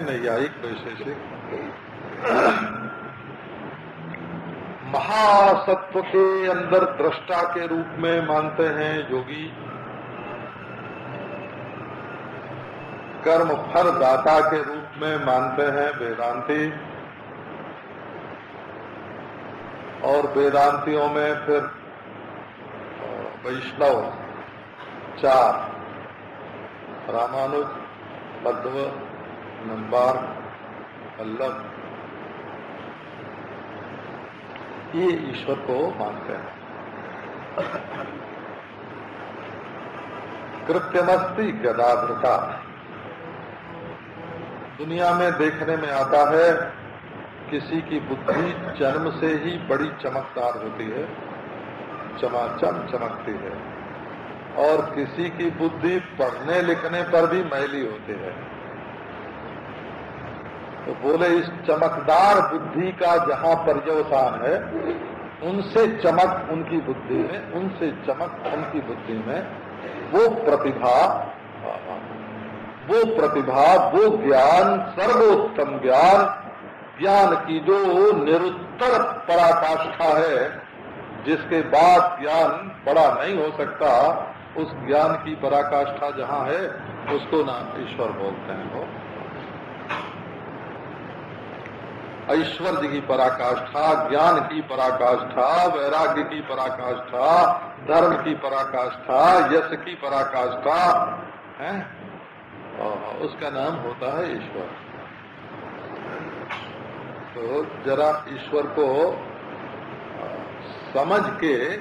नैयायिक वैशेषिक महासत्व के अंदर दृष्टा के रूप में मानते हैं योगी। कर्म फल दाता के रूप में मानते हैं वेदांती। और वेदांतियों में फिर वैष्णव, चार, रामानुज मध्व नंबर वल्लभ ये ईश्वर को मानते हैं। कृत्यमस्ती गदाधृता। दुनिया में देखने में आता है, किसी की बुद्धि जन्म से ही बड़ी चमकदार होती है, चमाचम चमकती है, और किसी की बुद्धि पढ़ने लिखने पर भी मैली होती है। तो बोले, इस चमकदार बुद्धि का जहाँ पर्यवसान है, उनसे चमक उनकी बुद्धि में, उनसे चमक उनकी बुद्धि में, वो प्रतिभा वो प्रतिभा, वो ज्ञान, सर्वोत्तम ज्ञान ज्ञान की जो निरुत्तर पराकाष्ठा है, जिसके बाद ज्ञान बड़ा नहीं हो सकता, उस ज्ञान की पराकाष्ठा जहाँ है, उसको ना ईश्वर बोलते हैं वो। ऐश्वर्य की पराकाष्ठा, ज्ञान की पराकाष्ठा, वैराग्य की पराकाष्ठा, धर्म की पराकाष्ठा, यश की पराकाष्ठा, है? उसका नाम होता है ईश्वर। तो जरा ईश्वर को समझ के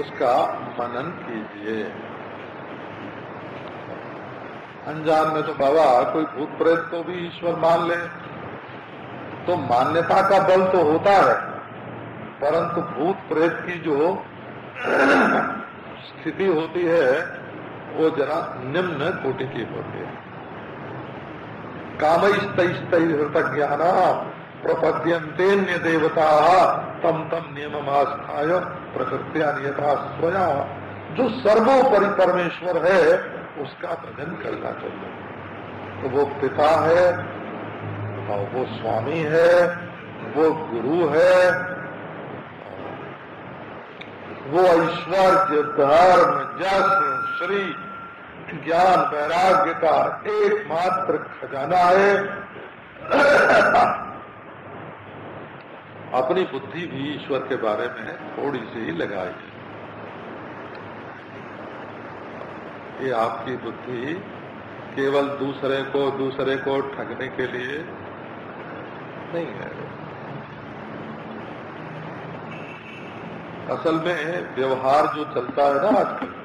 उसका मनन कीजिए। अनजान में तो बाबा कोई भूत प्रेत को भी ईश्वर मान ले। तो मान्यता का बल तो होता है, परंतु भूत प्रेत की जो स्थिति होती है, वो जरा निम्न कोटि की होती है। कामस्त ज्ञान प्रपद्यंतेन्य देवता तम तम नियम आस्थाय प्रकृत्या नियता स्वया। जो सर्वोपरि परमेश्वर है, उसका भजन करना चाहिए। तो वो पिता है वो स्वामी है, वो गुरु है, वो ऐश्वर्य धर्म जस श्री ज्ञान वैराग्य का एकमात्र खजाना है। अपनी बुद्धि भी ईश्वर के बारे में थोड़ी सी ही लगाई ये आपकी बुद्धि केवल दूसरे को दूसरे को ठगने के लिए नहीं है। असल में व्यवहार जो चलता है ना आजकल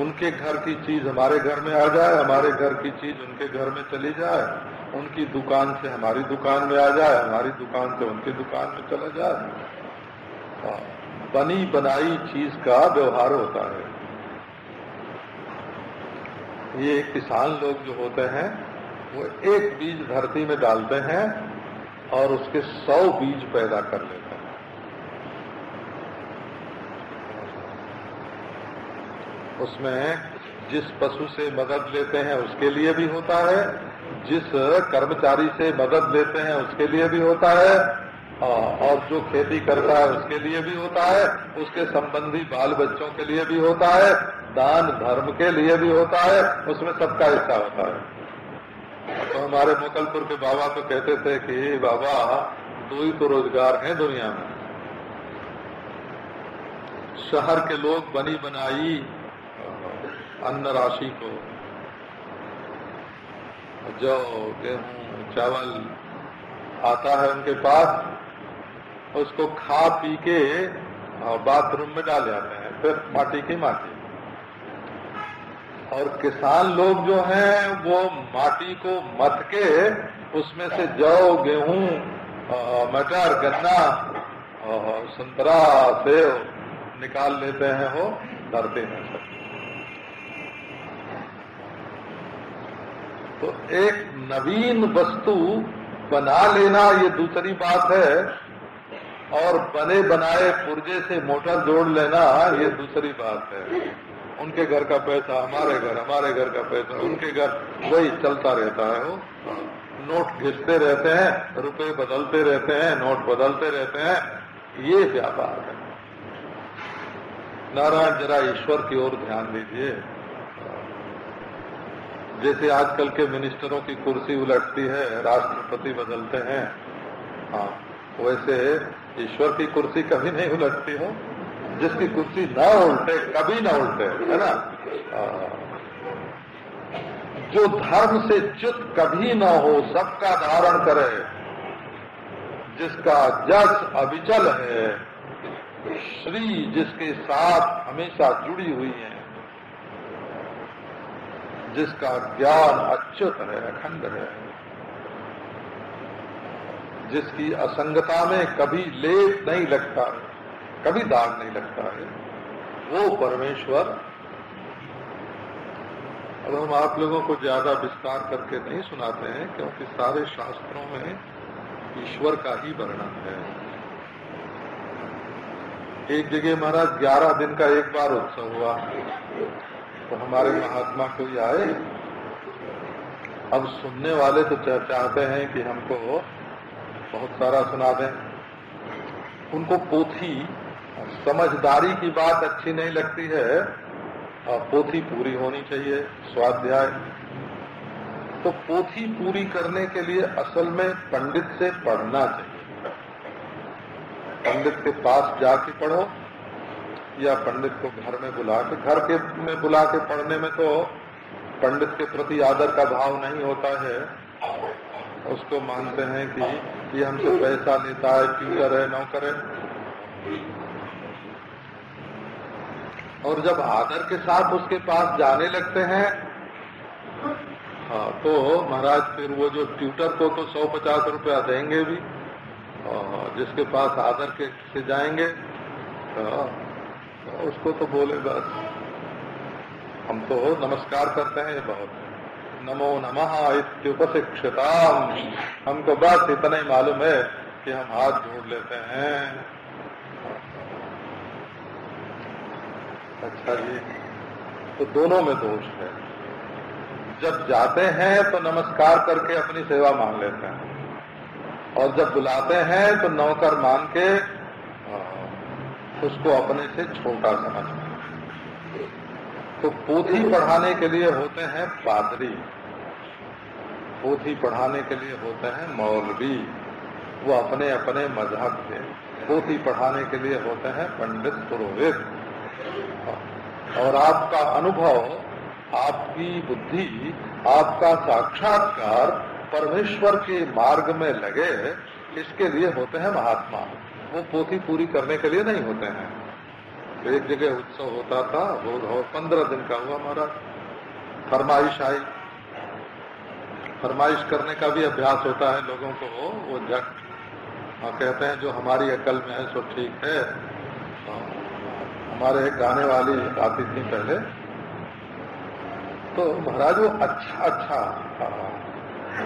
उनके घर की चीज़ हमारे घर में आ जाए हमारे घर की चीज़ उनके घर में चली जाए उनकी दुकान से हमारी दुकान में आ जाए हमारी दुकान से उनकी दुकान में चला जाए। हाँ, बनी बनाई चीज़ का व्यवहार होता है। ये किसान लोग जो होते हैं वो एक बीज धरती में डालते हैं और उसके सौ बीज पैदा कर लेते हैं। उसमें जिस पशु से मदद लेते हैं, उसके लिए भी होता है। जिस कर्मचारी से मदद लेते हैं, उसके लिए भी होता है। और जो खेती करता है, उसके लिए भी होता है। उसके संबंधी बाल बच्चों के लिए भी होता है। दान धर्म के लिए भी होता है। उसमें सबका हिस्सा होता है। तो हमारे मुकलपुर के बाबा तो कहते थे कि, बाबा दो ही तो रोज़गार हैं दुनिया में। शहर के लोग बनी बनाई, अन्न राशि को। जो गेहूँ, चावल आता है उनके पास, उसको खा पी के बाथरूम में डाल जाते हैं, फिर माटी की माटी। और किसान लोग जो हैं, वो माटी को मत के उसमें से जौ, गेहूँ मटर, गन्ना संतरा, सेव निकाल लेते हैं वो धरते हैं। सब तो एक नवीन वस्तु बना लेना, ये दूसरी बात है। और बने बनाए पुर्जे से मोटर जोड़ लेना, ये दूसरी बात है। उनके घर का पैसा, हमारे घर हमारे घर का पैसा, उनके घर, वही चलता रहता है वो। नोट घिसते रहते हैं, रुपए बदलते रहते हैं, नोट बदलते रहते हैं। ये व्यापार है। नारायण, जरा ईश्वर की ओर ध्यान दीजिए। जैसे आजकल के मिनिस्टरों की कुर्सी उलटती है, राष्ट्रपति बदलते हैं। हाँ वैसे ईश्वर की कुर्सी कभी नहीं उलटती हो? जिसकी कुर्सी न उल्टे, कभी न उल्टे, है ना? जो धर्म से च्युत कभी न हो, सबका धारण करे। जिसका जस अविचल है, श्री जिसके साथ हमेशा जुड़ी हुई है, जिसका ज्ञान अच्युत है, अखंड है, जिसकी असंगता में कभी लेप नहीं लगता। है कभी दाग नहीं लगता है। वो परमेश्वर, अब हम आप लोगों को ज़्यादा विस्तार करके नहीं सुनाते हैं, क्योंकि सारे शास्त्रों में ईश्वर का ही वर्णन है। एक जगह महाराज, ग्यारह दिन का एक बार उत्सव हुआ। तो हमारे महात्मा को कोई आए, अब सुनने वाले तो चाहते हैं कि हमको बहुत सारा सुना दें। उनको पोथी समझदारी की बात अच्छी नहीं लगती है, और पोथी पूरी होनी चाहिए, स्वाध्याय। तो पोथी पूरी करने के लिए असल में पंडित से पढ़ना चाहिए। पंडित के पास जाके पढ़ो, या पंडित को घर में बुला के घर के में बुला के पढ़ने में तो पंडित के प्रति आदर का भाव नहीं होता है। उसको मानते हैं कि ये हमसे पैसा लेता है ट्यूटर है नौकर है और जब आदर के साथ उसके पास जाने लगते हैं हाँ तो महाराज फिर वो जो ट्यूटर को तो सौ पचास रुपया देंगे भी जिसके पास आदर के से जाएँगे तो उसको तो बोले बस। हम तो नमस्कार करते हैं बहुत। नमो नमः इत्युपशिक्षता हमको बस इतना ही मालूम है कि हम हाथ जोड़ लेते हैं। अच्छा जी। तो दोनों में दोष है। जब जाते हैं तो नमस्कार करके अपनी सेवा मान लेते हैं। और जब बुलाते हैं तो नौकर मान के उसको अपने से छोटा समझते तो पोथी पढ़ाने के लिए होते हैं पादरी। पोथी पढ़ाने के लिए होते हैं मौलवी। वो अपने अपने मज़हब के। पोथी पढ़ाने के लिए होते हैं पंडित पुरोहित। और आपका अनुभव, आपकी बुद्धि, आपका साक्षात्कार परमेश्वर के मार्ग में लगे, इसके लिए होते हैं महात्मा। वो पोथी पूरी करने के लिए नहीं होते हैं। तो एक जगह उत्सव होता था वो पंद्रह दिन का हुआ हमारा फरमाइश आई। फरमाइश करने का भी अभ्यास होता है लोगों को, वो जग। हाँ कहते हैं, जो हमारी अकल में है, सो ठीक है। हमारे गाने वाली आती थी पहले। तो महाराज, वो अच्छा अच्छा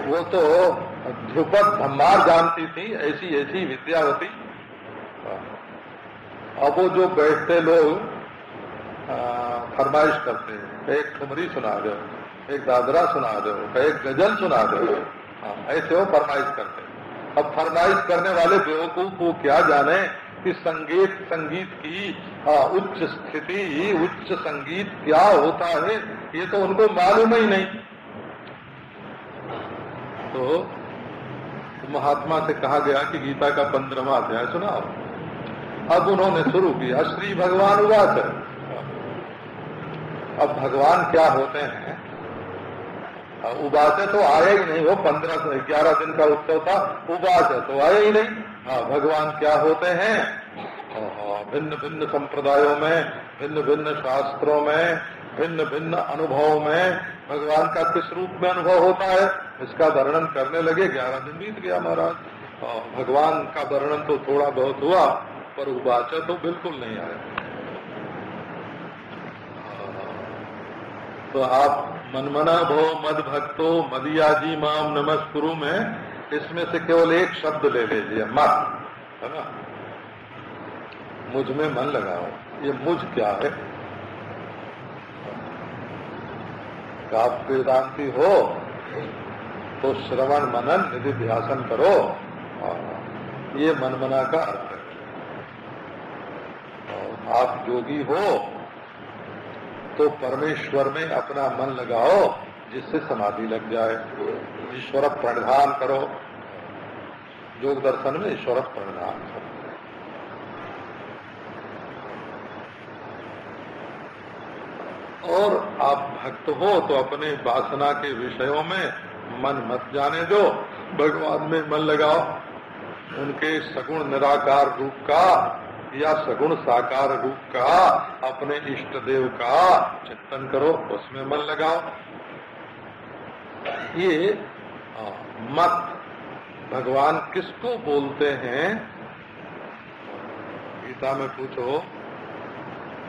वो तो ध्रुपद धम्मार जानती थी, ऐसी ऐसी विद्या होती। अब वो जो बैठते लोग फरमाइश करते हैं, एक ठुमरी सुना दो, एक दादरा सुना दो, एक गज़ल सुना दो। ऐसे वो फरमाइश करते अब फरमाइश करने वाले बेवकूफ़ को क्या जाने? कि संगीत संगीत की उच्च स्थिति, उच्च संगीत क्या होता है, ये तो उनको मालूम ही नहीं। तो महात्मा से कहा गया कि गीता का पंद्रहवा अध्याय सुनाओ। अब उन्होंने शुरू किया, श्री भगवान उवाच। अब भगवान क्या होते हैं? उबाचे तो आए ही नहीं, वो पंद्रह ग्यारह दिन का उत्सव था, उबाचे तो आए ही नहीं। हाँ भगवान क्या होते हैं? भिन्न भिन्न संप्रदायों में भिन्न भिन्न शास्त्रों में भिन्न भिन्न अनुभवों में भगवान का किस रूप में अनुभव होता है? इसका वर्णन करने लगे, ग्यारह दिन बीत गया महाराज। भगवान का वर्णन तो थोड़ा बहुत हुआ, पर उबाचा तो बिल्कुल नहीं आया। तो आप मनमना भो, मद भक्तो मदियाजी माम नमस्कुरु में इसमें से केवल एक शब्द ले लीजिए, मत, है ना? मुझमें मन लगाओ, ये मुझ क्या है? आप वेदांति हो तो श्रवण मनन निधि ध्यासन करो, ये मनमना का अर्थ है। आप योगी हो तो परमेश्वर में अपना मन लगाओ जिससे समाधि लग जाए, ईश्वर प्रणधान करो। योग दर्शन में ईश्वर प्रणधान करो। और आप भक्त हो तो अपने वासना के विषयों में मन मत जाने दो। भगवान में मन लगाओ। उनके सगुण निराकार रूप का या सगुण साकार रूप का, अपने इष्ट देव का चिंतन करो। उसमें मन लगाओ। ये मत। भगवान किसको बोलते हैं? गीता में पूछो,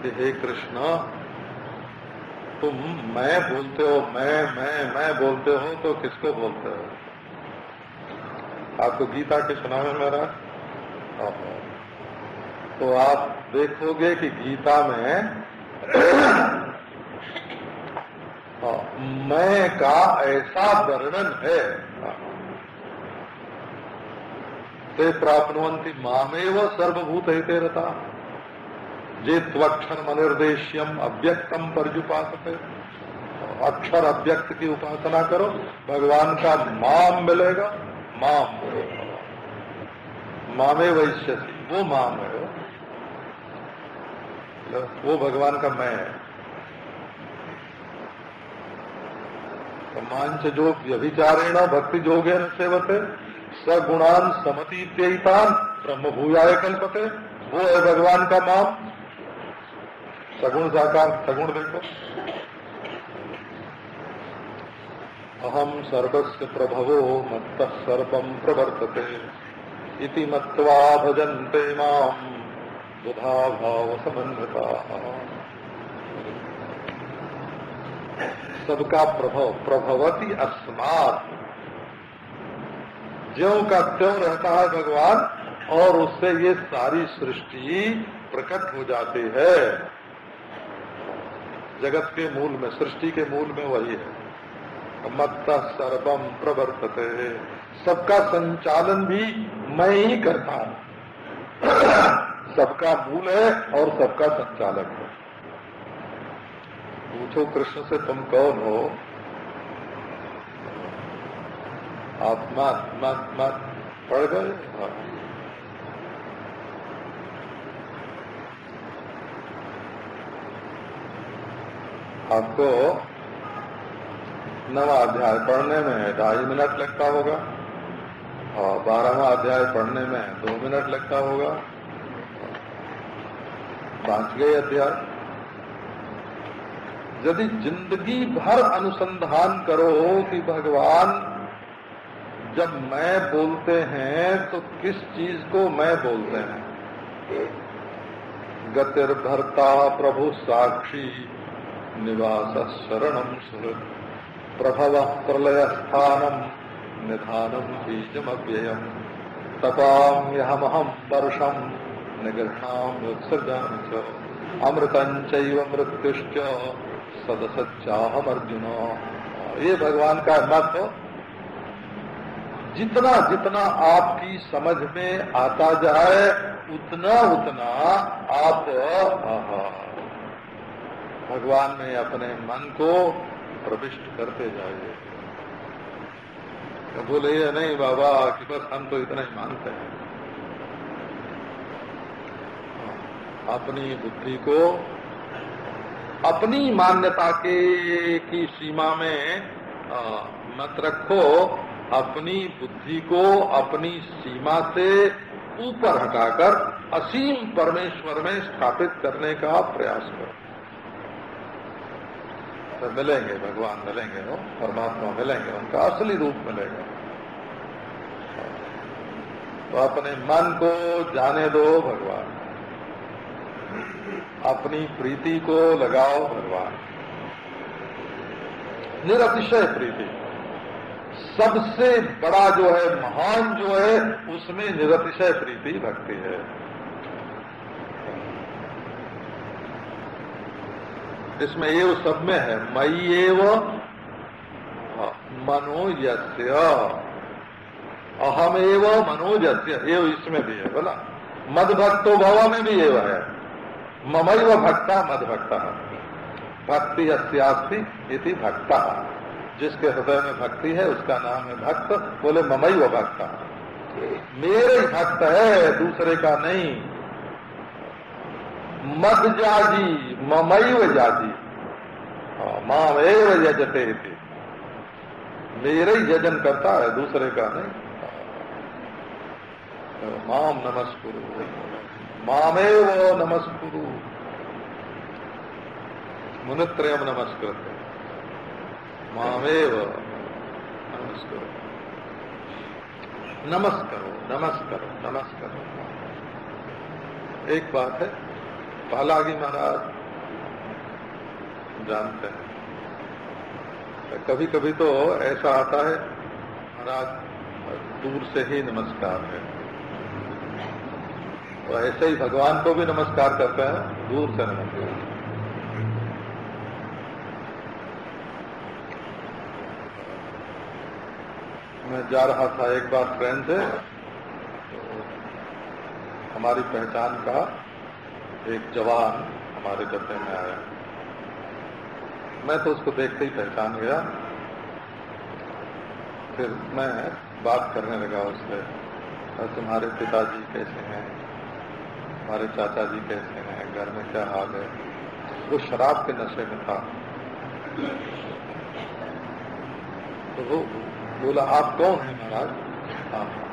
कि हे कृष्ण, तुम मैं बोलते हो, मैं मैं मैं बोलते हो तो किसको बोलते हो? आपको गीता के सुना है मेरा तो आप देखोगे कि गीता में मैं का ऐसा वर्णन है। ते प्राप्नुवंती मामेव सर्वभूत हिते रहता जे त्वक्षर मनिर्देश्यम अव्यक्तम परजुपास अक्षर अव्यक्त की उपासना करो, भगवान का माम मिलेगा, माम मामे वैश्य वो माम है। वो भगवान का मैं है। मांच जो व्यभिचारेण भक्ति जोगे न सेवते, सगुणान समतीतान ब्रह्म भूयाय कल्पते। वो है भगवान का माम सगुण साकार, सगुण देखो। अहम सर्वस्व प्रभवो, मत्त सर्वम प्रवर्तते। इति मत्वा भजन्ते माम। बुधा भाव समन्वता। सबका प्रभव, प्रभवती अस्मात। ज्यो का त्यों रहता है भगवान, और उससे ये सारी सृष्टि प्रकट हो जाती है। जगत के मूल में, सृष्टि के मूल में वही है। मत सर्वम प्रवर्तते। सबका संचालन भी मैं ही करता हूँ। सबका मूल है और सबका संचालक है। पूछो कृष्ण से, तुम कौन हो? आत्मा आत्मा आत्मा, पढ़ गए? हाँ। आपको नवा अध्याय पढ़ने में ढाई मिनट लगता होगा। और बारहवा अध्याय पढ़ने में दो मिनट लगता होगा। पाँच गए अध्याय। यदि ज़िंदगी भर अनुसंधान करो कि भगवान, जब मैं बोलते हैं तो किस चीज़ को मैं बोलते हैं? गतिर्भरता प्रभु साक्षी, निवास शरणम सुहृद प्रभव प्रलय स्थानम निधानम बीजम अव्ययम तपाम्यहमहम वर्षम निगृहाम उत्सर्जन अमृतं चैव मृत्युश्च सदसच्चाहम अर्जुन ये भगवान का मत जितना जितना आपकी समझ में आता जाए, उतना उतना आप भगवान में अपने मन को प्रविष्ट करते जाइए। तो बोले, ये नहीं बाबा, कि बस हम तो इतना ही मानते हैं, अपनी बुद्धि को अपनी मान्यता के, की सीमा में मत रखो। अपनी बुद्धि को अपनी सीमा से ऊपर हटाकर असीम परमेश्वर में स्थापित करने का प्रयास करो। तो मिलेंगे, भगवान मिलेंगे वो परमात्मा मिलेंगे, उनका असली रूप मिलेगा। तो अपने मन को जाने दो, भगवान। अपनी प्रीति को लगाओ भगवान। निरतिशय प्रीति। सबसे बड़ा जो है, महान जो है, उसमें निरतिशय प्रीति भक्ति है। इसमें एव सब में है मई एव मनोजस्य। अहम एव मनोजस्य एव इसमें भी है, बोला। मद भक्तो भव में भी एव है। ममैव भक्ता मद भक्ता अस्यास्ति इति भक्ता। जिसके हृदय में भक्ति है, उसका नाम है भक्त, बोले ममैव भक्ता। मेरे भक्त है, दूसरे का नहीं। मद जाजी, ममैव जाजी। माम एव यजते मेरे ही यजन करता है, दूसरे का नहीं। माम नमस्कुरु। मामेव नमस्कुरु। मुनित्रयम नमस्कृत मामेव नमस्करो। नमस्करो नमस्करो नमस्करो। एक बात है, पहलागी महाराज जानते हैं। कभी कभी तो ऐसा आता है, महाराज, दूर से ही नमस्कार है। तो ऐसे ही भगवान को भी नमस्कार करते हैं, दूर से नमस्कार। मैं जा रहा था एक बार ट्रेन से तो हमारी पहचान का एक जवान हमारे डब्बे में आया। मैं तो उसको देखते ही पहचान गया। फिर मैं बात करने लगा उससे तुम्हारे पिताजी कैसे हैं? हमारे चाचा जी कैसे हैं, घर में क्या हाल है? वो शराब के नशे में था। तो वो बोला, आप कौन हैं महाराज?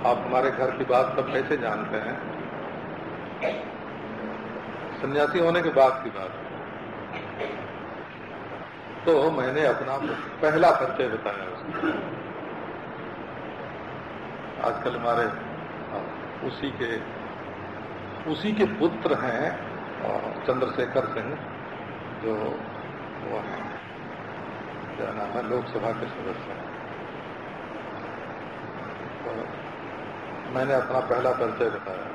आप हमारे घर की बात सब कैसे जानते हैं? सन्यासी होने के बाद की बात। तो मैंने अपना पहला परिचय बताया उसको। आजकल हमारे उसी के उसी के पुत्र हैं चंद्रशेखर सिंह, जो वो हैं। क्या नाम है? लोकसभा के सदस्य हैं। तो मैंने अपना पहला परिचय बताया।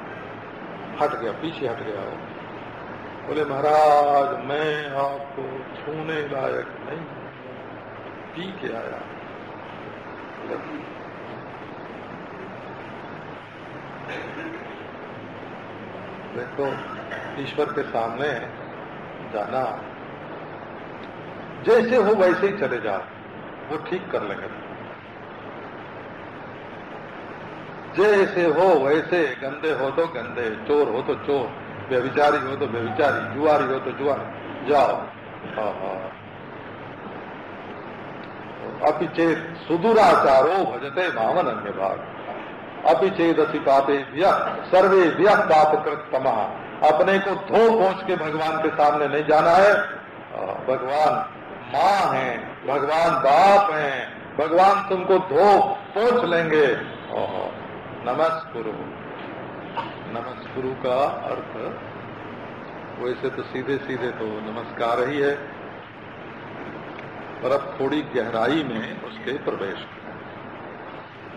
हट गया, पीछे हट गया वो। बोले, महाराज, मैं आपको छूने लायक नहीं पी के आया। देखो ईश्वर के सामने जाना। जैसे हो वैसे ही चले जाओ वो ठीक कर लेंगे। जैसे हो वैसे गंदे हो तो गंदे चोर हो तो चोर व्यविचारी हो तो व्यविचारी जुआरी हो तो जुआरी जाओ। हाँ, हाँ। अपिचेत सुदूराचारो भजते मावन अन्य भाग चेदसी पापे सर्वे व्यह पाप कृतम अपने को धो पहुँच के भगवान के सामने नहीं जाना है। भगवान माँ है, भगवान बाप है, भगवान तुमको धो पहुँच लेंगे। नमस्कुरु। नमस्कुरु का अर्थ वैसे तो सीधे सीधे तो नमस्कार ही है, पर अब थोड़ी गहराई में उसके प्रवेश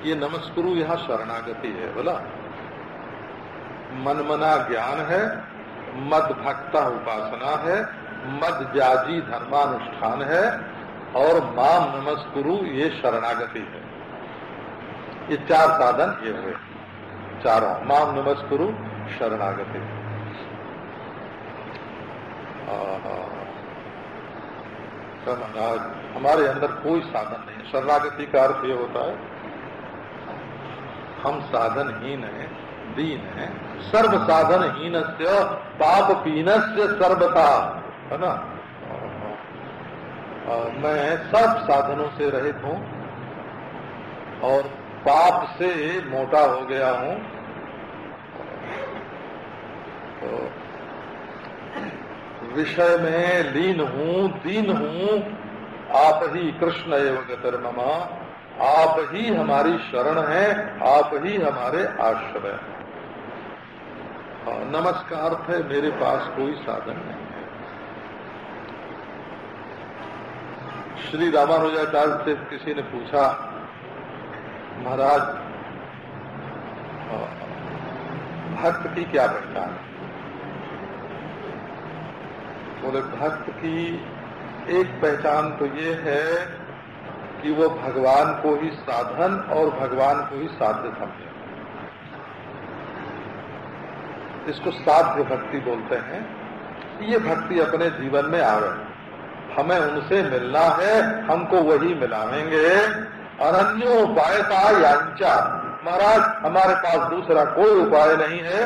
ये नमस्कुरु यहाँ शरणागति है, बोला। मनमना ज्ञान है, मद भक्ता उपासना है, मद जाजी धर्मानुष्ठान है, और माम नमस्कुरु ये शरणागति है। ये चार साधन ये हुए। चारों, माम नमस्कुरु, शरणागति। हमारे अंदर कोई साधन नहीं शरणागति का अर्थ ये होता है हम है, दीन है सर्व साधनहीन से पाप पीन से सर्वता है ना? मैं सब साधनों से रहित हूँ और पाप से मोटा हो गया हूँ। तो विषय में लीन हूँ, दीन हूँ, आप ही कृष्ण एवं गतर्ममा। आप ही हमारी शरण है, आप ही हमारे आश्रय हैं। नमस्कार थे, मेरे पास कोई साधन नहीं है। श्री रामानुजाचार्य से किसी ने पूछा, महाराज भक्त की क्या पहचान बोले, भक्त की एक पहचान तो ये है कि वो भगवान को ही साधन और भगवान को ही साध्य समझे। इसको साध्य भक्ति बोलते हैं ये भक्ति अपने जीवन में आ आवे हमें उनसे मिलना है, हमको वही मिलावेंगे अनन्यो उपायता यांचा। महाराज, हमारे पास दूसरा कोई उपाय नहीं है।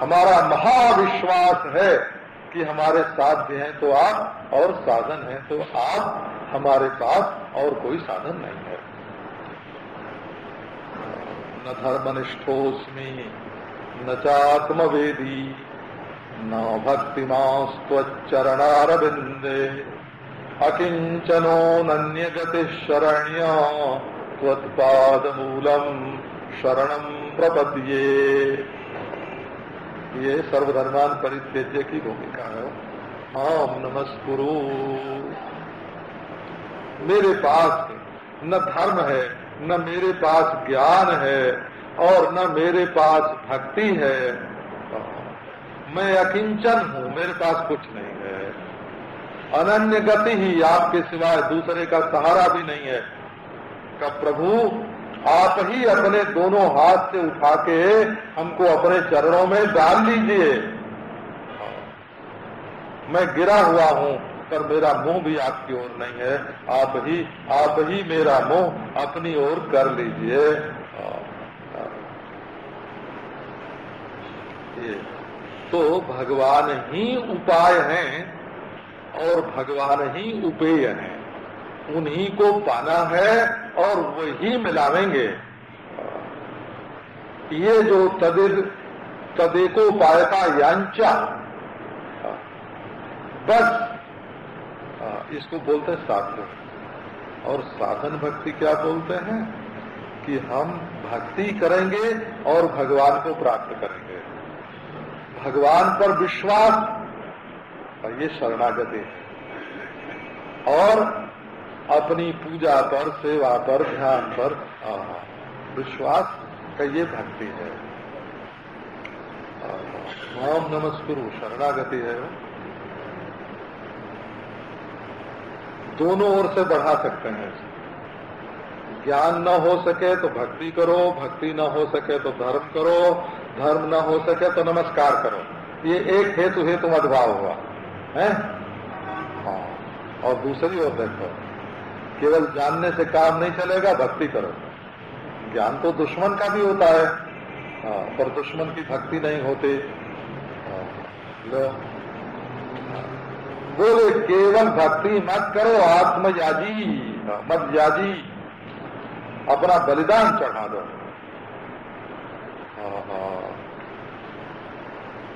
हमारा महाविश्वास है कि हमारे साध्य हैं तो आप और साधन है तो आप हमारे पास और कोई साधन नहीं है। न धर्मनिष्ठोस्मी न चात्मवेदी, न भक्तिमास्त्वच्चरणारविंदे अकिंचनो नन्य गति शरण्य त्वत्पाद मूलम शरणम प्रपद्ये। ये सर्वधर्मान परित्यज्य की भूमिका है। हम नमस्कुरु। मेरे पास न धर्म है, न मेरे पास ज्ञान है, और न मेरे पास भक्ति है। मैं अकिंचन हूँ, मेरे पास कुछ नहीं है। अनन्य गति ही आपके सिवाय दूसरे का सहारा भी नहीं है। का प्रभु आप ही अपने दोनों हाथ से उठा के हमको अपने चरणों में डाल लीजिए। मैं गिरा हुआ हूँ, पर मेरा मुँह भी आपकी ओर नहीं है। आप ही आप ही मेरा मुँह अपनी ओर कर लीजिए। तो भगवान ही उपाय हैं और भगवान ही उपेय हैं। उन्हीं को पाना है और वही मिलावेंगे। ये जो तदिर तदेको पायता यांचा, बस इसको बोलते हैं साधन। और साधन भक्ति क्या बोलते हैं? कि हम भक्ति करेंगे और भगवान को प्राप्त करेंगे। भगवान पर विश्वास, और ये शरणागति। है और अपनी पूजा पर सेवा पर ध्यान पर विश्वास का ये भक्ति है। ओम नमस्कुरु शरणागति है। दोनों ओर से बढ़ा सकते हैं। ज्ञान न हो सके तो भक्ति करो, भक्ति न हो सके तो धर्म करो, धर्म न हो सके तो नमस्कार करो। ये एक हेतु हेतु मधभाव हुआ। है? हाँ। और दूसरी ओर देखो। केवल जानने से काम नहीं चलेगा भक्ति करो। ज्ञान तो दुश्मन का भी होता है। हाँ, पर दुश्मन की भक्ति नहीं होती। हाँ, बोले केवल भक्ति मत करो आत्मयाजी। मत याजी अपना बलिदान चढ़ा दो। हाँ,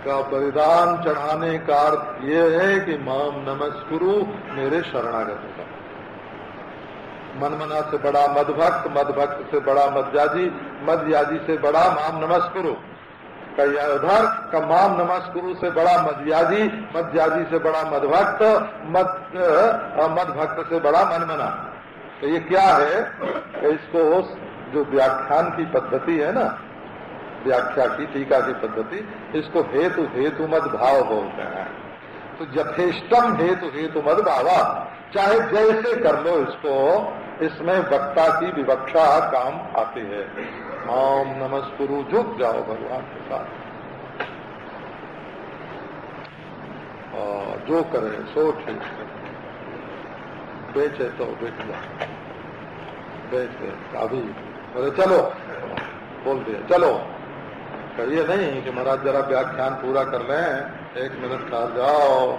का बलिदान चढ़ाने का अर्थ ये है कि माम नमस्कुरु मेरे शरणागत का मनमना से बड़ा मदभक्त मदभक्त से बड़ा मदयाजी मदयाजी से बड़ा माम नमस्कुरु। उधर का माम नमस्कुरु से बड़ा मदयाजी मदयाजी से बड़ा मदभक्त, मद मदभक्त से बड़ा मनमना। तो ये क्या है? इसको जो व्याख्यान की पद्धति है ना, व्याख्या की, टीका की पद्धति, इसको हेतु हेतु मद भाव बोलते हैं। तो यथेष्टम हेतु हेतु मद भावा। चाहे जैसे कर लो इसको इसमें वक्ता की विवक्षा काम आती है। ओम नमस्कुरु झुक जाओ भगवान के साथ। जो करे सो ठीक बेचे तो बेच लो बेचे अभी बोले चलो। बोल दिया, चलो। कहिए नहीं कि महाराज जरा व्याख्यान पूरा कर लें। एक मिनट ठहर जाओ।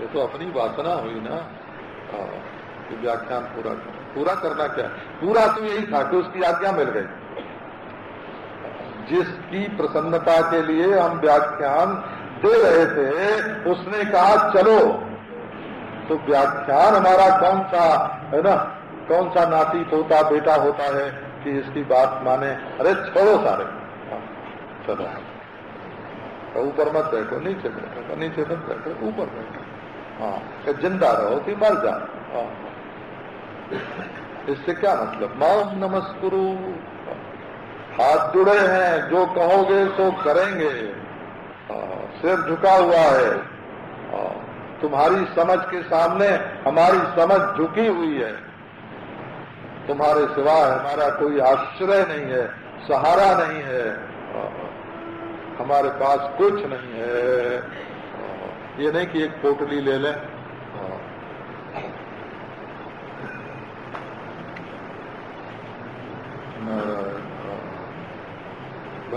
ये तो अपनी वासना हुई ना। कि व्याख्यान पूरा कर। पूरा करना क्या पूरा तो यही था कि उसकी आज्ञा मिल गई। जिसकी प्रसन्नता के लिए हम व्याख्यान दे रहे थे उसने कहा चलो। तो व्याख्यान हमारा कौन सा है ना? कौन सा नाती होता बेटा होता है कि इसकी बात माने? अरे छोड़ो सारे। हाँ, चलो। तो ऊपर मत बैठो नीचे बैठो नीचे मत बैठो ऊपर बैठो। हाँ ज़िंदा रहो कि मर जाओ। हाँ। इससे क्या मतलब? माम नमस्कुरु। हाथ जुड़े हैं, जो कहोगे सो करेंगे। सिर झुका हुआ है। तुम्हारी समझ के सामने हमारी समझ झुकी हुई है। तुम्हारे सिवा हमारा कोई आश्रय नहीं है, सहारा नहीं है। हमारे पास कुछ नहीं है। ये नहीं कि एक पोटली ले लें।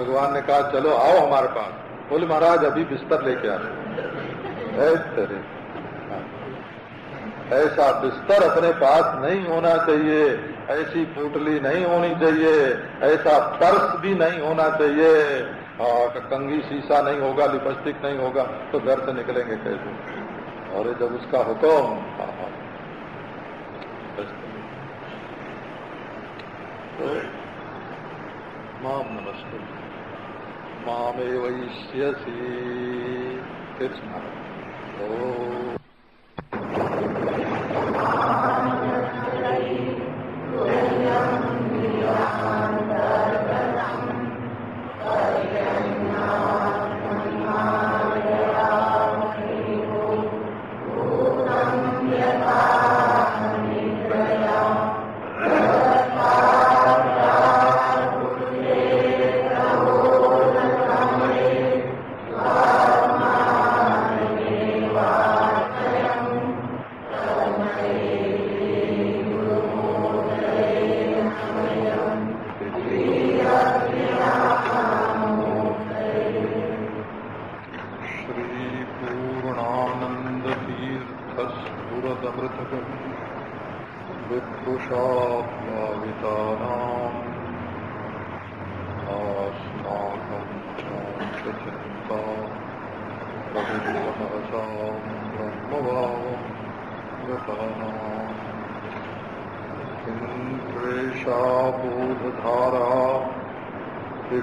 भगवान ने कहा, चलो, आओ हमारे पास. बोले, महाराज, अभी बिस्तर लेके आ रहे ऐसा बिस्तर अपने पास नहीं होना चाहिए, ऐसी पुटली नहीं होनी चाहिए, ऐसा पर्स भी नहीं होना चाहिए। और कंगी शीशा नहीं होगा, लिपस्टिक नहीं होगा तो घर से निकलेंगे कैसे? और जब उसका हुक्म तो माम नमस्ते। मामे वैश्यसी कृष्ण। ओ।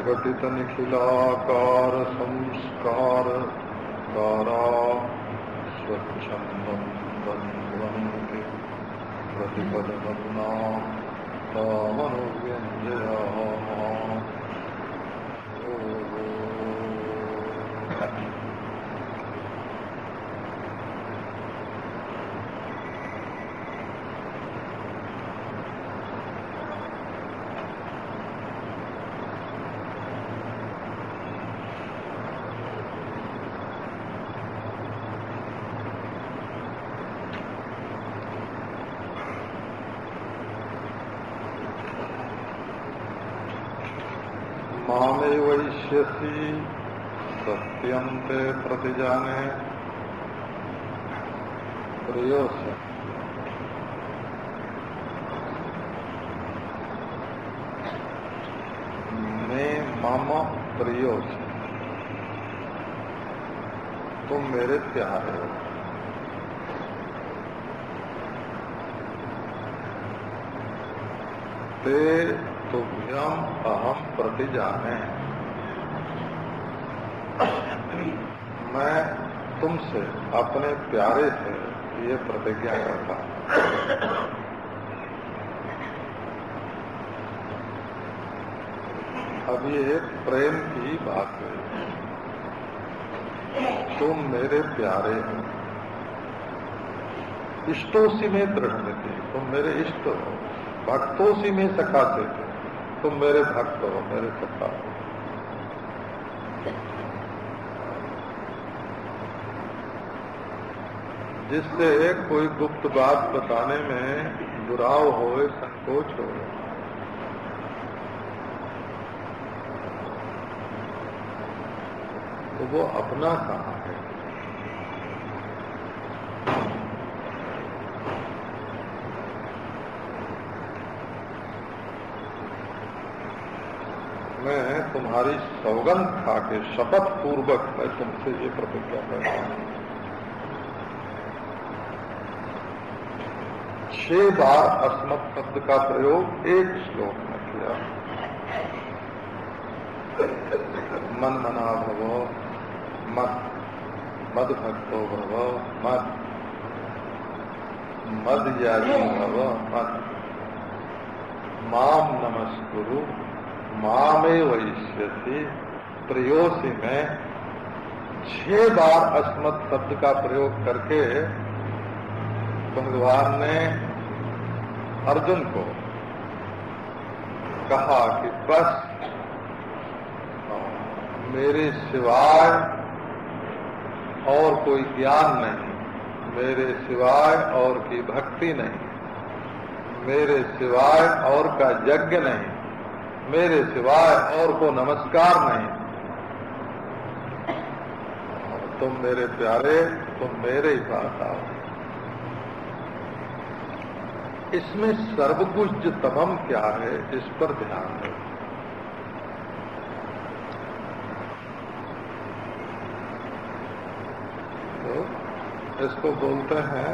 घटित निखिलाकार संस्कार कारा स्वच्छंदम बंधवंति प्रतिपद बदना तामनुव्यंजया वैश्यसी सत्यम ते प्रतिजाने। प्रयोस मैं मम प्रियोस तुम मेरे प्यारे हो। ते तुभ्यम अहम प्रतिजाने। मैं तुमसे अपने प्यारे से ये प्रतिज्ञा करता अब ये प्रेम की बात है। तुम मेरे प्यारे हो। इष्टोसी में दृढ़ लेते तुम मेरे इष्ट हो। भक्तोसी में सखा थे। तुम मेरे भक्त हो, मेरे सखा हो। जिससे कोई गुप्त बात बताने में दुराव हो संकोच हो तो वो अपना कहा है? मैं तुम्हारी सौगंध खा के शपथ पूर्वक मैं तुमसे ये प्रतिज्ञा करता हूँ। छह बार अस्मत शब्द का प्रयोग एक श्लोक में किया। मन मना भव, मत, मद भक्तो भव, मत, मद याजी भव, मत। माम नमस्कुरु, मामे वैश्यसी प्रयोसी में छह बार अस्मत शब्द का प्रयोग करके भगवान ने अर्जुन को कहा कि बस, मेरे सिवाय और कोई ज्ञान नहीं, मेरे सिवाय और की भक्ति नहीं, मेरे सिवाय और का यज्ञ नहीं, मेरे सिवाय और को नमस्कार नहीं। तुम मेरे प्यारे, तुम मेरे ही पास आओ। इसमें सर्वकुछ तमम क्या है, इस पर ध्यान दो। तो इसको बोलते हैं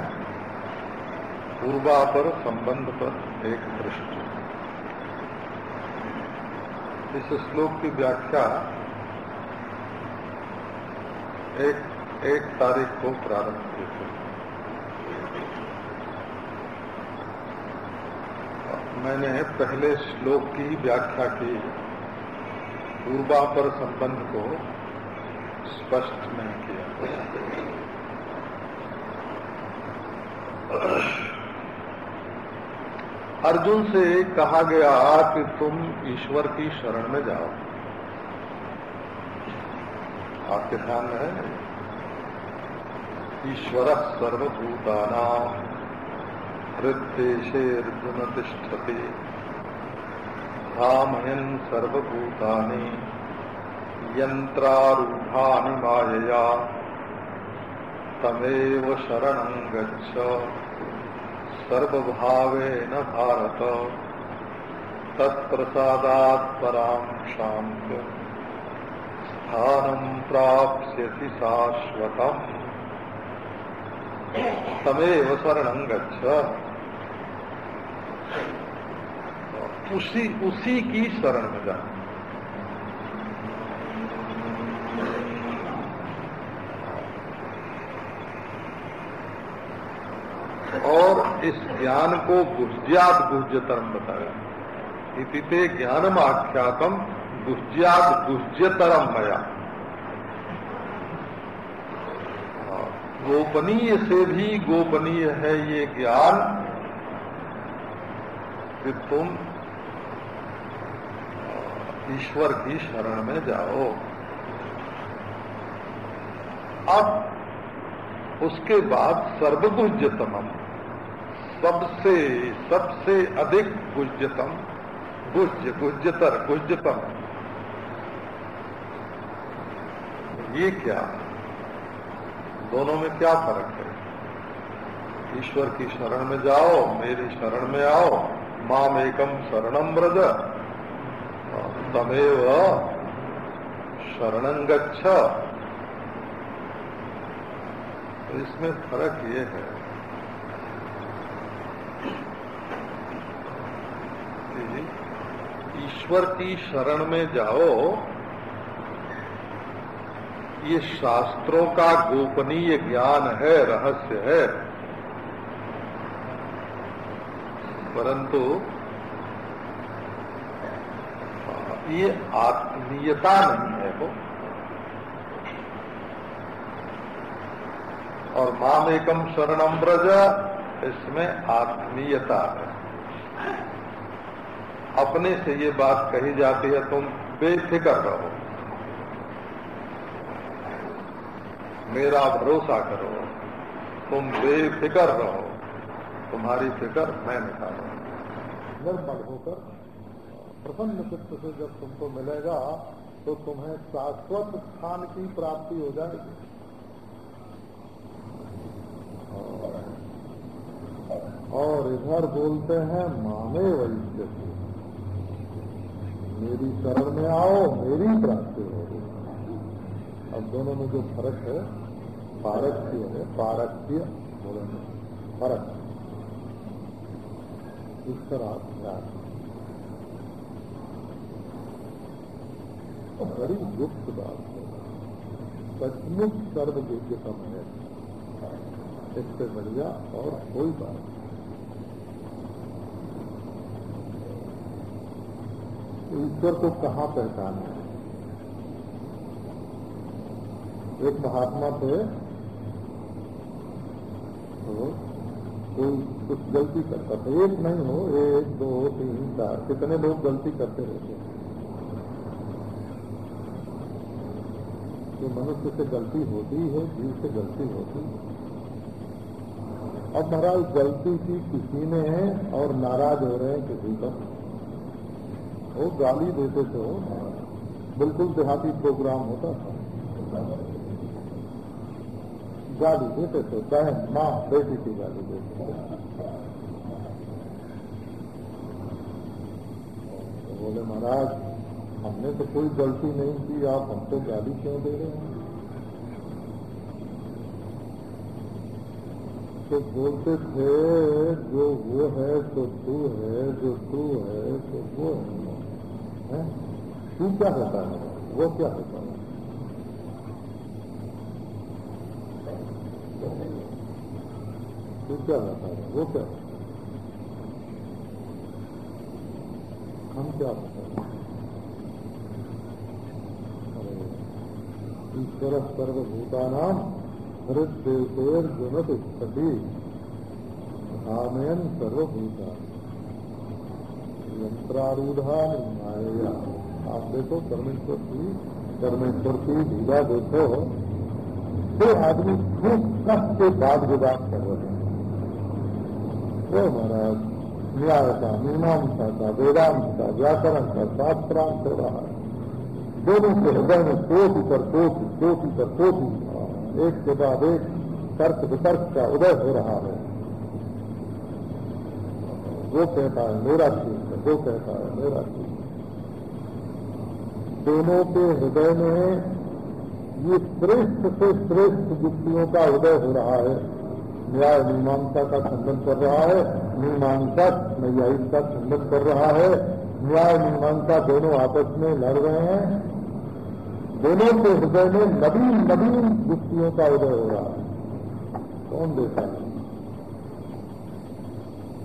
पूर्वापर संबंध पर एक दृष्टि। इस श्लोक की व्याख्या एक एक तारीख को प्रारंभ की थी मैंने पहले श्लोक की व्याख्या की पूर्वापर संबंध को स्पष्ट नहीं किया। अर्जुन से कहा गया कि तुम ईश्वर की शरण में जाओ। आपके ध्यान है? ईश्वर सर्वभूताना हृदेशे अर्जुन तिष्ठति धामयन सर्वभूतानि यंत्रारूढ़ानि मायया। तमेव शरण गच्छ। भारत। तत्प्रसादात् परां शांत स्थानम प्राप्स्यसि शाश्वतम्। तमेव शरण गच्छ। उसी उसी की शरण में जा। और इस ज्ञान को गुज्जात गुज्जतरम बताया। इतिते ज्ञानम आख्यातम गुज्जात गुज्जतरम मया। गोपनीय से भी गोपनीय है ये ज्ञान। कि तुम ईश्वर की शरण में जाओ। अब उसके बाद सर्वगुज्यतम सबसे सबसे अधिक गुज्यतम गुज्य गुज्यतर गुज्यतम ये क्या? दोनों में क्या फ़र्क है? ईश्वर की शरण में जाओ, मेरी शरण में आओ माम एकम शरणम व्रज तमेव शरण गच्छ। तो इसमें फ़र्क ये है ईश्वर की शरण में जाओ ये शास्त्रों का गोपनीय ज्ञान है, रहस्य है। परंतु ये आत्मीयता नहीं है वो। और माम एकम शरणम ब्रज इसमें आत्मीयता है। अपने से ये बात कही जाती है, तुम बेफिक्र रहो। मेरा भरोसा करो। तुम बेफिक्र रहो। तुम्हारी फ़िक्र मैं निकालू निर्मल होकर प्रसन्न चित्त से जब तुमको मिलेगा तो तुम्हें शाश्वत स्थान की प्राप्ति हो जाएगी। और इधर बोलते हैं, माने वैश्य मेरी शरण में आओ, मेरी प्राप्ति होगी अब दोनों में जो फ़र्क है पारक्य है फ़र्क इस तरह ध्यान बड़ी गुप्त बात है। सचमुच सर्वयोग्यतम है। इससे बढ़िया और कोई बात नहीं। ईश्वर को कहाँ पहचाना है? एक महात्मा थे तो कोई कुछ गलती करता था एक नहीं हो, एक, दो, तीन, चार, कितने लोग गलती करते रहते हैं? तो मनुष्य से गलती होती है, जीव से गलती होती है। अब महाराज, गलती की किसी ने और नाराज़ हो रहे हैं किसी का? वो गाली देते थे वो बिल्कुल देहाती प्रोग्राम होता था। गाली देते थे बहन माँ बेटी की गाली देते। थे तो बोले महाराज हमने तो कोई गलती नहीं की आप हमको गाली क्यों दे रहे हैं? तो बोलते थे जो वो है तो तू है जो तू है तो वो है, है? तू क्या होता है? वो क्या होता है? तू क्या होता है? वो क्या? हम क्या होता है? ईश्वर सर्वभूतानाम हृदय गुणत स्थिति धामयन सर्वभूता यंत्रारूढ़ा माया आप देखो, परमेश्वर की परमेश्वर की लीला देखो तो आदमी खूब कष्ट के बाद विवाद कर रहे हैं। वो महाराज न्याय का मीमांसा का वेदांत का व्याकरण का शास्त्रांत हो रहा है दोनों के हृदय में कोटि पर कोटि कोटि पर कोटि एक के बाद एक तर्क वितर्क का उदय हो रहा है वो कहता है मेरा ठीक है वो कहता है मेरा ठीक दोनों के हृदय में ये श्रेष्ठ से श्रेष्ठ युक्तियों का उदय हो रहा है। न्याय मीमांसा का खंडन कर रहा है, मीमांसा न्यायिक का खंडन कर रहा है। न्याय मीमांसा दोनों आपस में लड़ रहे हैं। दोनों के हृदय में नवीन नवीन युक्तियों का उदय हो रहा है। कौन देखा है?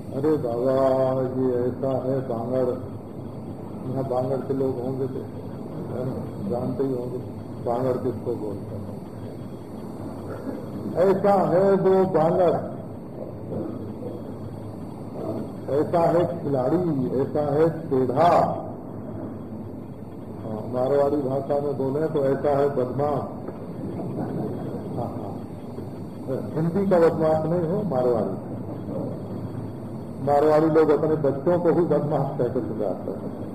अरे बाबा, ये ऐसा है बांगड़ यहाँ बांगड़ के लोग होंगे तो जानते ही होंगे। बांगड़ किसको बोलते ऐसा है वो बांगड़ ऐसा है खिलाड़ी, ऐसा है टेढ़ा। मारवाड़ी भाषा में बोले तो ऐसा है बदमाश। हाँ हाँ। हिंदी का बदमाश नहीं हो, मारवाड़ी। मारवाड़ी लोग अपने बच्चों को ही बदमाश कहकर सुझाते हैं।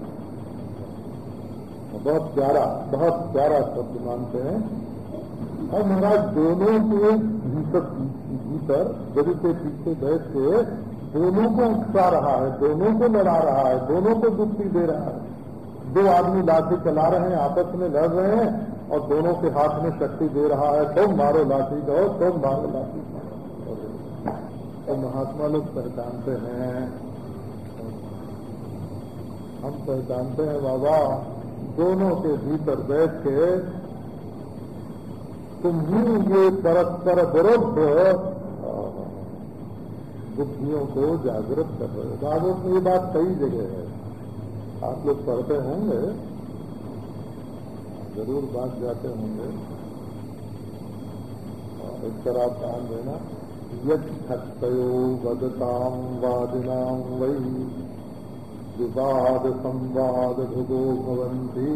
बहुत प्यारा बहुत प्यारा शब्द मानते हैं। और महाराज दोनों के भीतर भीतर गरीब के पीछे बैठ के दोनों को उकसा रहा है, दोनों को लड़ा रहा है, दोनों को दुखी दे रहा है। दो आदमी लाठी चला रहे हैं, आपस में लड़ रहे हैं और दोनों के हाथ में शक्ति दे रहा है, तुम मारो लाठी दो तुम मारो लाठी। तो महात्मा लोग पहचानते हैं। हम पहचानते हैं, बाबा, दोनों के भीतर बैठ के तुम ही ये परस्पर विरुद्ध, बुद्धियों को जागृत कर रहे हो। भागवत में ये बात कई जगह है। आप लोग पढ़ते होंगे, ज़रूर बात जाते होंगे। इस पर आप ध्यान देना यक्षयो वदताम वादिनाम वही विवाद संवाद भुगो भवंती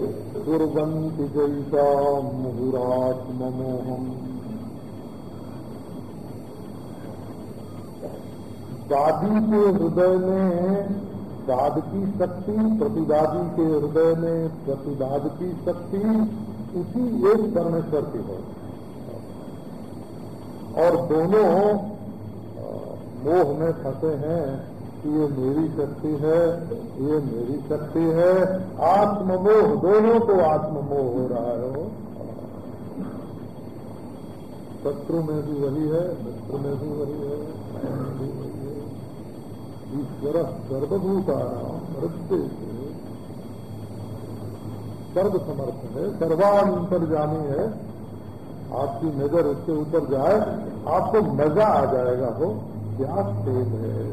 कुर्वन्ति जैसा मुहुरात्मोहम दादी के हृदय में दाद की शक्ति, प्रतिदादी के हृदय में प्रतिवाद की शक्ति उसी एक परमेश्वर की है। और दोनों मोह में फंसे हैं। कि ये मेरी शक्ति है, ये मेरी शक्ति है। आत्ममोह, दोनों को आत्ममोह हो रहा है शत्रु में भी वही है, मित्र में भी वही है ईश्वर सर्वभूता मृत्यु। सर्व समर्थ है सर्वांतरजामी है। आपकी नज़र उसके ऊपर जाए, आपको मज़ा आ जाएगा हो क्या तेज है।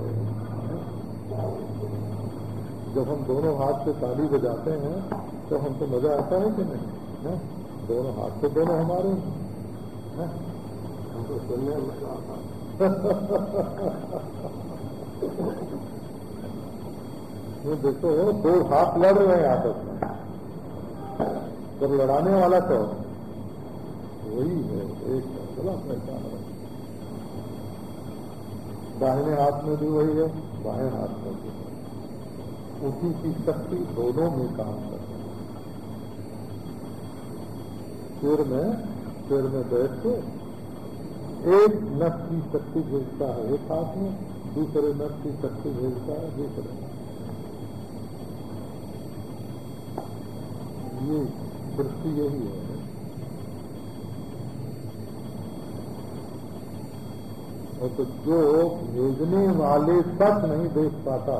जब हम दोनों हाथ से ताली बजाते हैं तो हमको मज़ा आता है कि नहीं? है? दोनों हाथ से दोनों हमारे हैं। हमको सुनने में ये देखो, दो हाथ लड़ रहे हैं आपस में। पर लड़ाने वाला तो वही है, एक चलो अपने दाहिने हाथ में भी वही है। बाएँ हाथ में भी उसी की शक्ति दोनों में काम करती है। सिर में सिर में बैठ के एक नस की शक्ति भेजता है, एक हाथ में, दूसरे नस की शक्ति भेजता है, दूसरे ये दृष्टि यही है और तो जो भेजने वाले तक नहीं देख पाता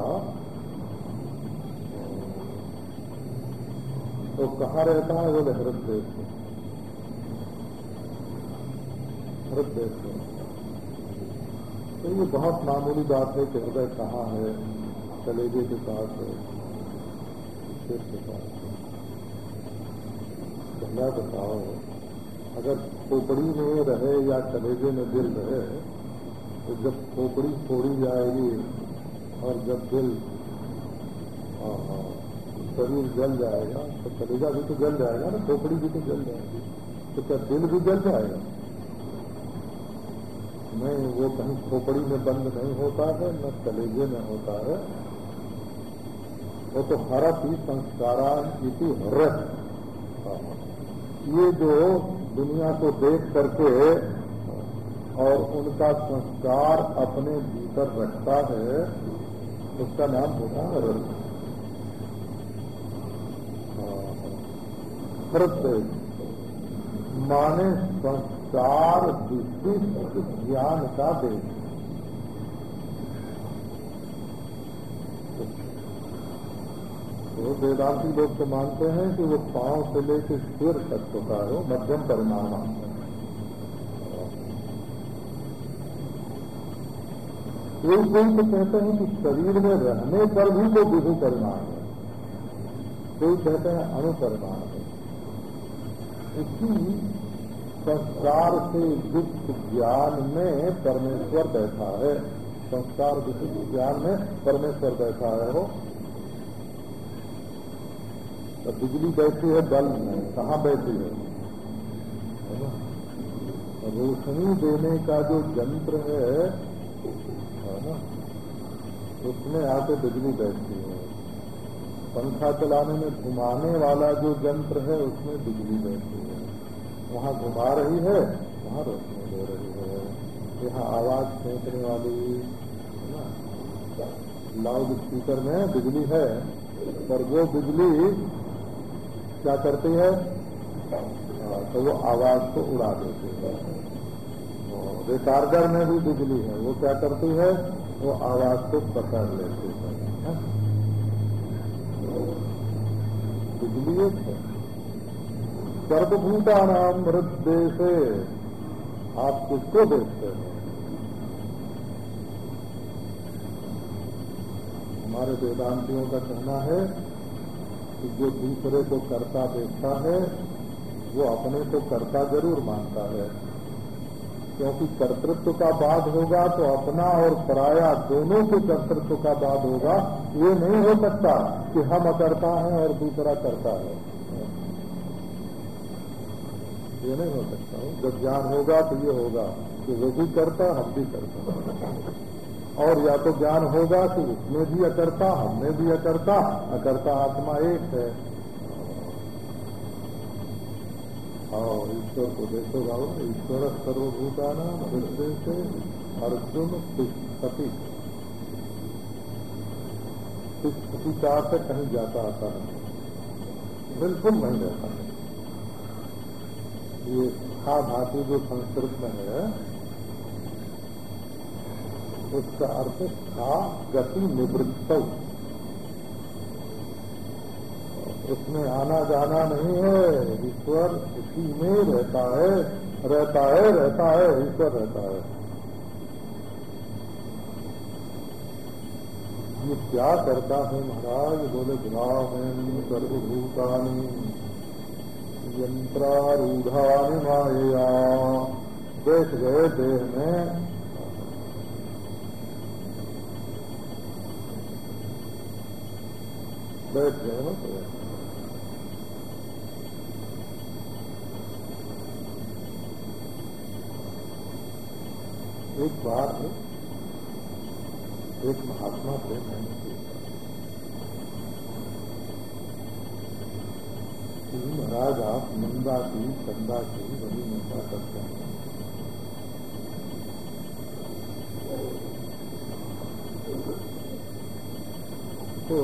तो कहाँ रहता है बोले हृदय में। हृदय में। तो ये बहुत मामूली बात है कि हृदय कहाँ है, कलेजे के पास है सिर के पास है। पहला बताओ अगर खोपड़ी में रहे या कलेजे में दिल रहे तो जब खोपड़ी फोड़ी जाएगी और जब दिल शरीर जल जाएगा तो कलेजा भी तो जल जाएगा ना, खोपड़ी भी तो जल जाएगी। तो क्या दिल भी जल जाएगा? नहीं, वो कहीं खोपड़ी में बंद नहीं होता है, न कलेजे में होता है। वो तो हरत ही संस्कारा इति हरत ये जो दुनिया को देख करके और उनका संस्कार अपने भीतर रखता है, उसका नाम होता है रस। हृदय माने संस्कार विशिष्ट ज्ञान का देश। तो वेदांती लोग तो मानते हैं कि वो पाँव से लेकर सिर तक होता है मध्यम परिणाम मानते हैं। कोई कोई तो कहते हैं कि शरीर में रहने पर भी वो विभु परिमाण है। कोई कहते हैं अणुपरिमाण है। इसी संस्कार से युक्त ज्ञान में परमेश्वर बैठा है। संस्कार विशिष्ट ज्ञान में परमेश्वर बैठा है वो। तो बिजली बैठी है, बल्ब में कहाँ बैठी है? रोशनी देने का जो यंत्र है है ना? उसमें आके बिजली बैठती है। पंखा चलाने में घुमाने वाला जो यंत्र है, उसमें बिजली बैठती है। वहाँ घुमा रही है, वहाँ रोशनी दे रही है। यहाँ आवाज़ फेंकने वाली, है ना? लाउड स्पीकर में बिजली है, पर वो बिजली क्या करती है तो वो आवाज़ को उड़ा देती है। रिटार्डर में भी बिजली है। वो क्या करती है? वो आवाज़ को पकड़ लेती है। बिजली एक है। सर्वभूता नाम हृदय से आप किसको देखते हैं? हमारे वेदांतियों का कहना है कि जो दूसरे को करता देखता है, वो अपने को करता ज़रूर मानता है। क्योंकि कर्तृत्व का बाद होगा तो अपना और पराया दोनों के कर्तृत्व का बाद होगा। ये नहीं हो सकता कि हम अकर्ता हैं और दूसरा करता है। ये नहीं हो सकता। जब ज्ञान होगा तो ये होगा कि वो भी करता, हम भी करता और या तो ज्ञान होगा कि उसमें भी अकर्ता हमने भी अकर्ता। अकर्ता आत्मा एक है। और ईश्वर को देखो भाव ईश्वर सर्वभूताना हृदय से अर्जुन तिष्ठति। तिष्ठति का से कहीं जाता आता है। बिल्कुल नहीं रहता है। ये खा धातु जो संस्कृत में है, उसका अर्थ खा गति निवृत्त। उसमें आना जाना नहीं है। ईश्वर इसी में रहता है रहता है रहता है, ईश्वर रहता है। ये क्या करता है महाराज? बोले, ग्रामीण सर्वभूतानी यंत्रारूढ़ानी माया बैठ गए देह में बैठ गए हो तो एक बार एक महात्मा थे मैंने महाराज, आप निंदा की, चंदा की बड़ी निंदा करते हैं। तो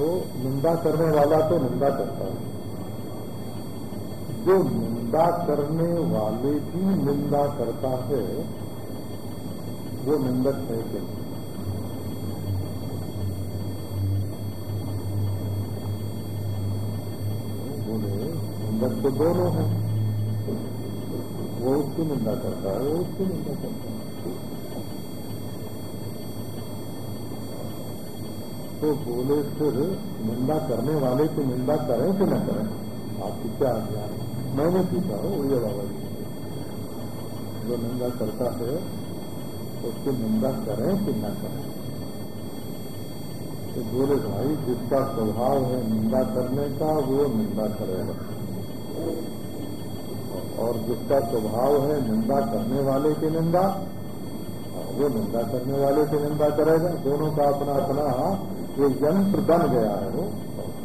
निंदा करने वाला तो निंदा करता है। जो निंदा करने वाले की निंदा करता है वो निंदक है क्या? बोले निंदक तो दोनों हैं। वो उसकी निंदा करता है, वो उसकी निंदा करता है। तो बोले, फिर निंदा करने वाले की निंदा करें कि न करें? आपकी क्या आज्ञा मैंने पूछा हो उड़िया बाबा जी, जो निंदा करता है उसकी निंदा करें कि न करें। तो बोले, भाई, जिसका स्वभाव है निंदा करने का, वो निंदा करेगा। और जिसका स्वभाव है निंदा करने वाले की निंदा, वो निंदा करने वाले की निंदा करेगा। दोनों का अपना अपना ये यंत्र बन गया है वो।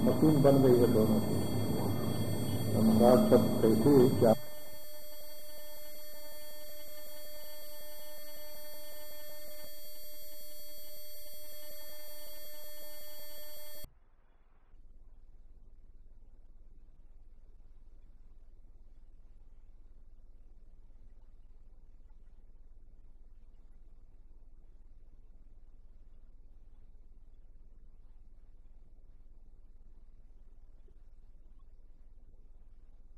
मशीन बन गई है दोनों की। महाराज सब कैसे क्या